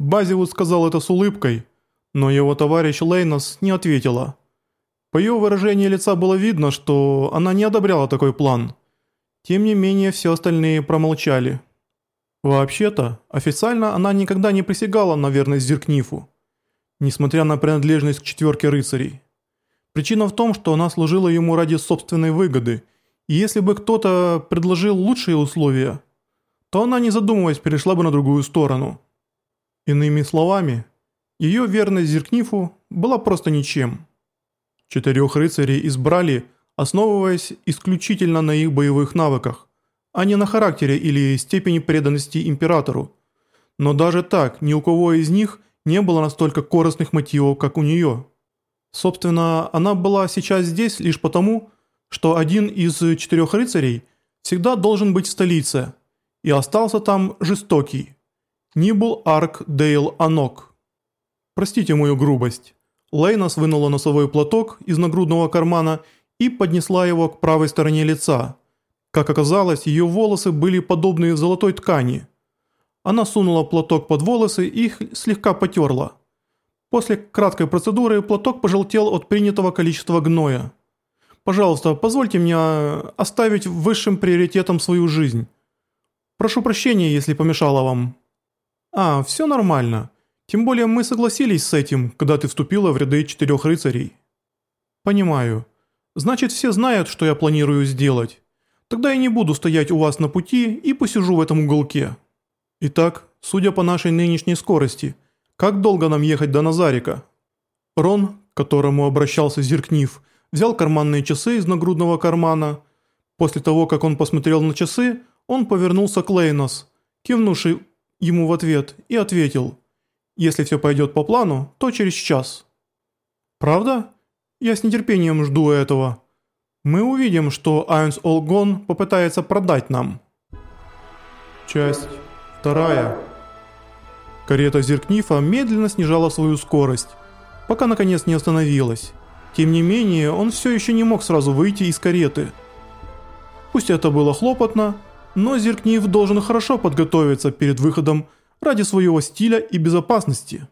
Базиус сказал это с улыбкой, но его товарищ Лейнос не ответила. По ее выражению лица было видно, что она не одобряла такой план. Тем не менее, все остальные промолчали. Вообще-то, официально она никогда не присягала на верность Зеркнифу, несмотря на принадлежность к четверке рыцарей. Причина в том, что она служила ему ради собственной выгоды, и если бы кто-то предложил лучшие условия, то она, не задумываясь, перешла бы на другую сторону. Иными словами, ее верность Зеркнифу была просто ничем. Четырех рыцарей избрали, основываясь исключительно на их боевых навыках, а не на характере или степени преданности императору. Но даже так, ни у кого из них не было настолько корыстных мотивов, как у нее. Собственно, она была сейчас здесь лишь потому, что один из четырех рыцарей всегда должен быть в столице, и остался там жестокий. Нибул Арк Дейл Анок. Простите мою грубость. Лейнос вынула носовой платок из нагрудного кармана и поднесла его к правой стороне лица. Как оказалось, ее волосы были подобны золотой ткани. Она сунула платок под волосы и их слегка потерла. После краткой процедуры платок пожелтел от принятого количества гноя. «Пожалуйста, позвольте мне оставить высшим приоритетом свою жизнь. Прошу прощения, если помешала вам». «А, все нормально. Тем более мы согласились с этим, когда ты вступила в ряды четырех рыцарей». «Понимаю. Значит, все знают, что я планирую сделать. Тогда я не буду стоять у вас на пути и посижу в этом уголке». «Итак, судя по нашей нынешней скорости, как долго нам ехать до Назарика?» Рон, к которому обращался Зеркнив, взял карманные часы из нагрудного кармана. После того, как он посмотрел на часы, он повернулся к Лейнос, кивнувший ему в ответ, и ответил «Если все пойдет по плану, то через час». «Правда? Я с нетерпением жду этого. Мы увидим, что Айнс Олгон попытается продать нам». Часть вторая. Карета Зеркнифа медленно снижала свою скорость, пока наконец не остановилась. Тем не менее, он все еще не мог сразу выйти из кареты. Пусть это было хлопотно, но Зеркнив должен хорошо подготовиться перед выходом ради своего стиля и безопасности.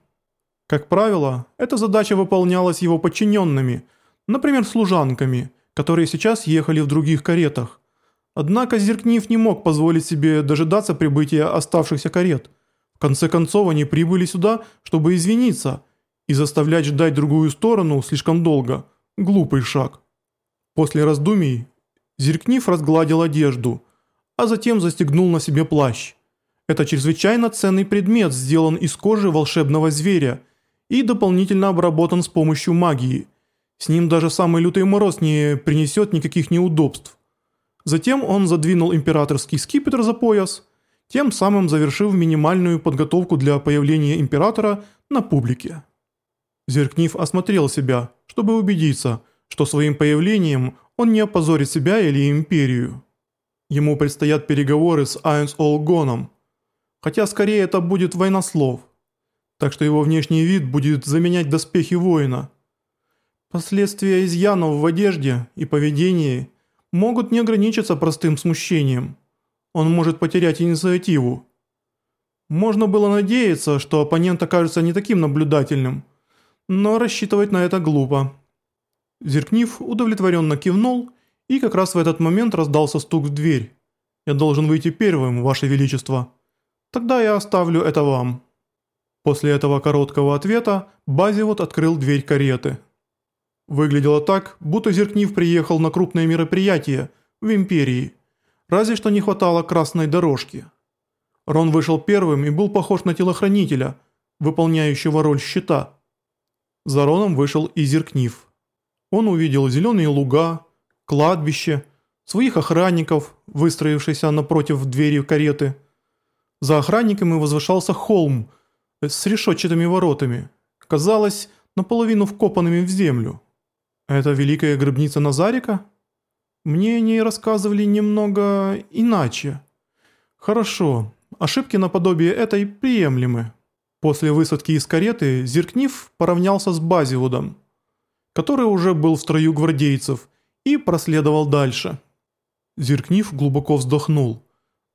Как правило, эта задача выполнялась его подчиненными, например, служанками, которые сейчас ехали в других каретах. Однако Зеркнив не мог позволить себе дожидаться прибытия оставшихся карет. В конце концов, они прибыли сюда, чтобы извиниться, и заставлять ждать другую сторону слишком долго – глупый шаг. После раздумий Зеркнив разгладил одежду – а затем застегнул на себе плащ. Это чрезвычайно ценный предмет, сделан из кожи волшебного зверя и дополнительно обработан с помощью магии. С ним даже самый лютый мороз не принесет никаких неудобств. Затем он задвинул императорский скипетр за пояс, тем самым завершив минимальную подготовку для появления императора на публике. Зеркнив осмотрел себя, чтобы убедиться, что своим появлением он не опозорит себя или империю. Ему предстоят переговоры с Айнс Олгоном, хотя скорее это будет войнослов, так что его внешний вид будет заменять доспехи воина. Последствия изъянов в одежде и поведении могут не ограничиться простым смущением. Он может потерять инициативу. Можно было надеяться, что оппонент окажется не таким наблюдательным, но рассчитывать на это глупо. Зеркнив удовлетворенно кивнул и как раз в этот момент раздался стук в дверь. «Я должен выйти первым, Ваше Величество. Тогда я оставлю это вам». После этого короткого ответа Базиот открыл дверь кареты. Выглядело так, будто Зеркнив приехал на крупное мероприятие в Империи. Разве что не хватало красной дорожки. Рон вышел первым и был похож на телохранителя, выполняющего роль щита. За Роном вышел и Зеркнив. Он увидел зеленые луга, кладбище, своих охранников, выстроившихся напротив двери кареты. За охранниками возвышался холм с решетчатыми воротами, казалось, наполовину вкопанными в землю. Это великая гробница Назарика? Мне не рассказывали немного иначе. Хорошо, ошибки наподобие этой приемлемы. После высадки из кареты Зеркнив поравнялся с Базиудом, который уже был в строю гвардейцев и проследовал дальше. Зеркнив глубоко вздохнул.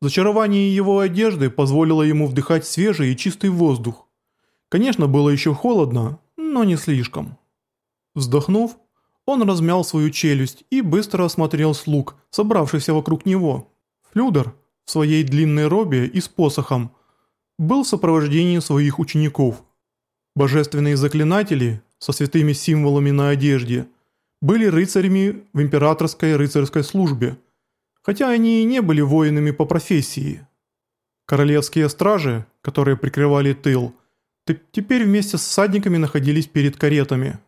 Зачарование его одежды позволило ему вдыхать свежий и чистый воздух. Конечно, было еще холодно, но не слишком. Вздохнув, он размял свою челюсть и быстро осмотрел слуг, собравшихся вокруг него. Флюдер в своей длинной робе и с посохом был в сопровождении своих учеников. Божественные заклинатели со святыми символами на одежде были рыцарями в императорской рыцарской службе, хотя они и не были воинами по профессии. Королевские стражи, которые прикрывали тыл, теперь вместе с всадниками находились перед каретами.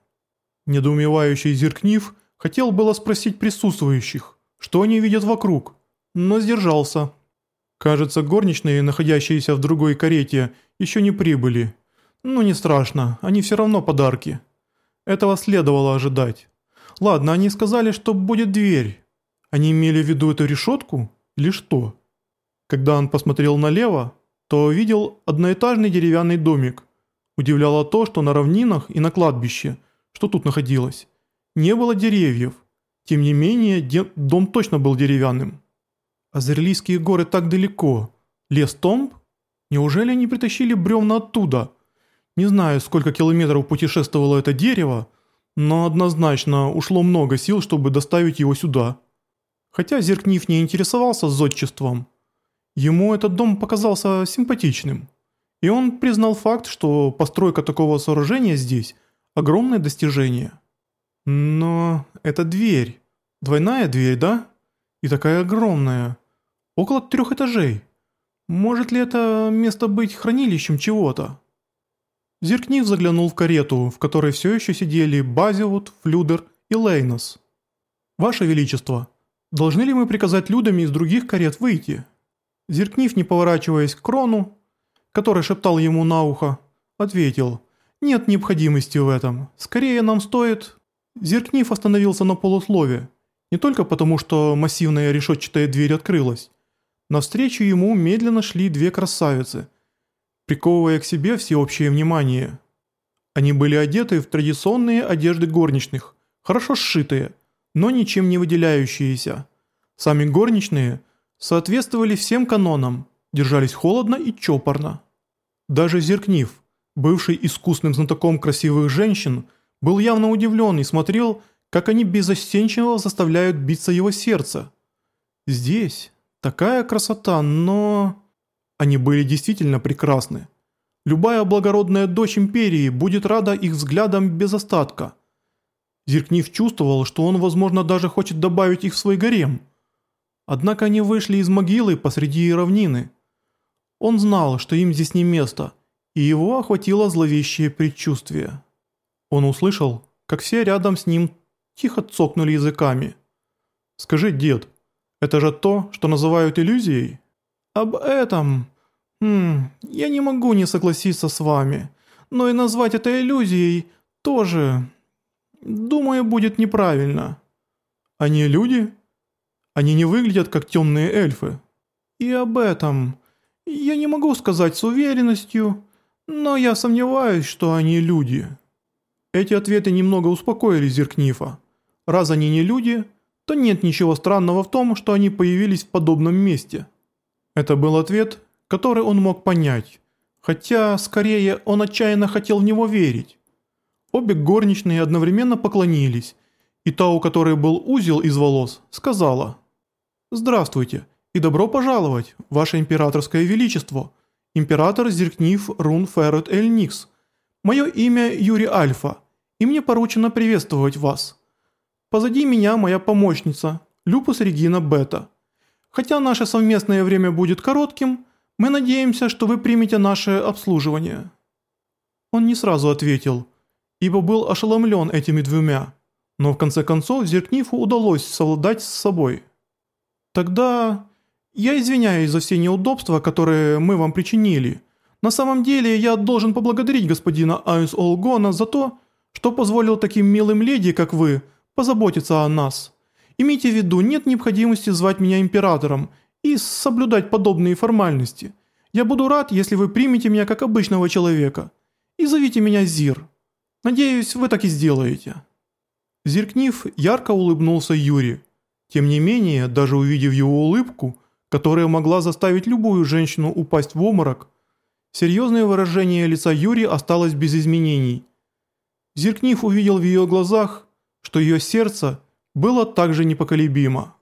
Недоумевающий Зеркнив хотел было спросить присутствующих, что они видят вокруг, но сдержался. Кажется, горничные, находящиеся в другой карете, еще не прибыли. Ну не страшно, они все равно подарки. Этого следовало ожидать. Ладно, они сказали, что будет дверь. Они имели в виду эту решетку или что? Когда он посмотрел налево, то увидел одноэтажный деревянный домик. Удивляло то, что на равнинах и на кладбище – что тут находилось. Не было деревьев. Тем не менее, дом точно был деревянным. Азерлийские горы так далеко. Лес Томб? Неужели они притащили бревна оттуда? Не знаю, сколько километров путешествовало это дерево, но однозначно ушло много сил, чтобы доставить его сюда. Хотя Зеркнив не интересовался зодчеством, ему этот дом показался симпатичным. И он признал факт, что постройка такого сооружения здесь Огромное достижение. Но это дверь. Двойная дверь, да? И такая огромная. Около трех этажей. Может ли это место быть хранилищем чего-то? Зеркнив заглянул в карету, в которой все еще сидели Базиут, Флюдер и Лейнос. «Ваше Величество, должны ли мы приказать людям из других карет выйти?» Зеркнив, не поворачиваясь к Крону, который шептал ему на ухо, ответил – нет необходимости в этом. Скорее нам стоит...» Зеркнив остановился на полуслове. Не только потому, что массивная решетчатая дверь открылась. Навстречу ему медленно шли две красавицы, приковывая к себе всеобщее внимание. Они были одеты в традиционные одежды горничных, хорошо сшитые, но ничем не выделяющиеся. Сами горничные соответствовали всем канонам, держались холодно и чопорно. Даже Зеркнив – Бывший искусным знатоком красивых женщин был явно удивлен и смотрел, как они безостенчиво заставляют биться его сердце. Здесь такая красота, но... Они были действительно прекрасны. Любая благородная дочь империи будет рада их взглядам без остатка. Зеркнив чувствовал, что он, возможно, даже хочет добавить их в свой гарем. Однако они вышли из могилы посреди равнины. Он знал, что им здесь не место – и его охватило зловещее предчувствие. Он услышал, как все рядом с ним тихо цокнули языками. «Скажи, дед, это же то, что называют иллюзией?» «Об этом... Хм, я не могу не согласиться с вами, но и назвать это иллюзией тоже... Думаю, будет неправильно». «Они люди? Они не выглядят как темные эльфы?» «И об этом... Я не могу сказать с уверенностью...» Но я сомневаюсь, что они люди. Эти ответы немного успокоили Зеркнифа. Раз они не люди, то нет ничего странного в том, что они появились в подобном месте. Это был ответ, который он мог понять, хотя, скорее, он отчаянно хотел в него верить. Обе горничные одновременно поклонились, и та, у которой был узел из волос, сказала «Здравствуйте и добро пожаловать, Ваше Императорское Величество» император Зеркнив Рун Феррет Эль Никс. Мое имя Юрий Альфа, и мне поручено приветствовать вас. Позади меня моя помощница, Люпус Регина Бета. Хотя наше совместное время будет коротким, мы надеемся, что вы примете наше обслуживание». Он не сразу ответил, ибо был ошеломлен этими двумя, но в конце концов Зеркнифу удалось совладать с собой. «Тогда «Я извиняюсь за все неудобства, которые мы вам причинили. На самом деле я должен поблагодарить господина Айнс Олгона за то, что позволил таким милым леди, как вы, позаботиться о нас. Имейте в виду, нет необходимости звать меня императором и соблюдать подобные формальности. Я буду рад, если вы примете меня как обычного человека. И зовите меня Зир. Надеюсь, вы так и сделаете». Зиркнив ярко улыбнулся Юре. Тем не менее, даже увидев его улыбку, которая могла заставить любую женщину упасть в обморок, Серьезное выражение лица Юри осталось без изменений. Зеркнив увидел в ее глазах, что ее сердце было также непоколебимо.